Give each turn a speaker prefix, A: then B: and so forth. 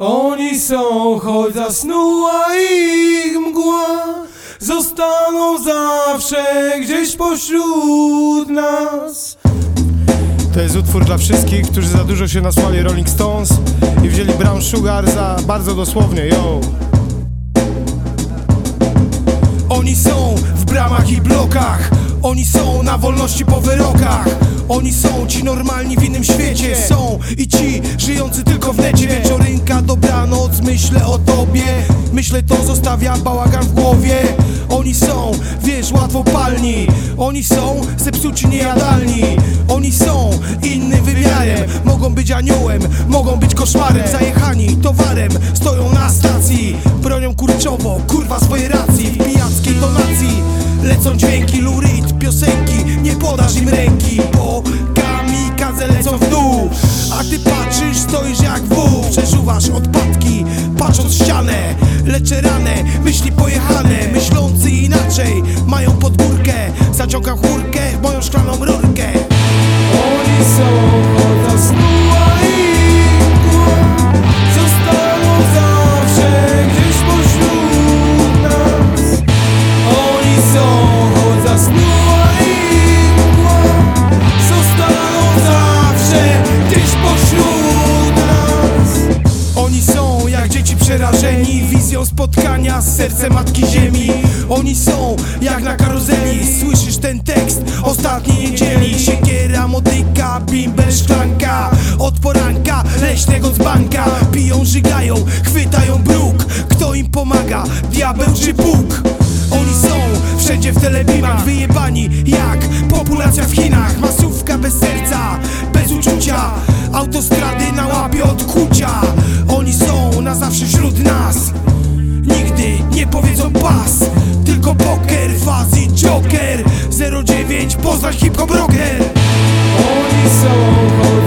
A: Oni są, choć zasnuła ich mgła Zostaną zawsze gdzieś pośród nas.
B: To jest utwór dla wszystkich, którzy za dużo się nasłali Rolling Stones i wzięli Brown Sugar za bardzo dosłownie, yo.
C: Oni są w bramach i blokach Oni są na wolności po wyrokach. Oni są ci normalni w innym świecie Są i ci żyjący tylko w necie myślę o tobie. Myślę to zostawia bałagan w głowie. Oni są, wiesz, łatwo palni. Oni są zepsuci niejadalni. Oni są innym wymiarem. Mogą być aniołem, mogą być koszmarem. Zajechani towarem, stoją na stacji. Bronią kurczowo, kurwa swojej racji. W pijackiej tonacji. Lecą dźwięki, luryt, piosenki. Nie podasz im ręki, bo kamikaze lecą w dół. A ty patrzysz, stoisz jak wół. Przeżuwasz odpadki, patrząc w ścianę Leczę ranę, myśli pojechane Myślący inaczej, mają pod górkę Zaciągam chórkę moją szklaną rurkę spotkania z sercem matki ziemi. Oni są jak na karuzeli. Słyszysz ten tekst? Ostatniej niedzieli Siekiera, motyka, bimber, szklanka. Od poranka leśnego dzbanka Piją, żygają, chwytają bruk. Kto im pomaga? Diabeł czy Bóg? Oni są wszędzie w telebimach Wyjebani jak populacja w Chinach. Masówka bez serca, bez uczucia. Autostrady na łapie od czas. Tylko poker, faz i joker. 09 Poznań hip-hop rocker. Oni są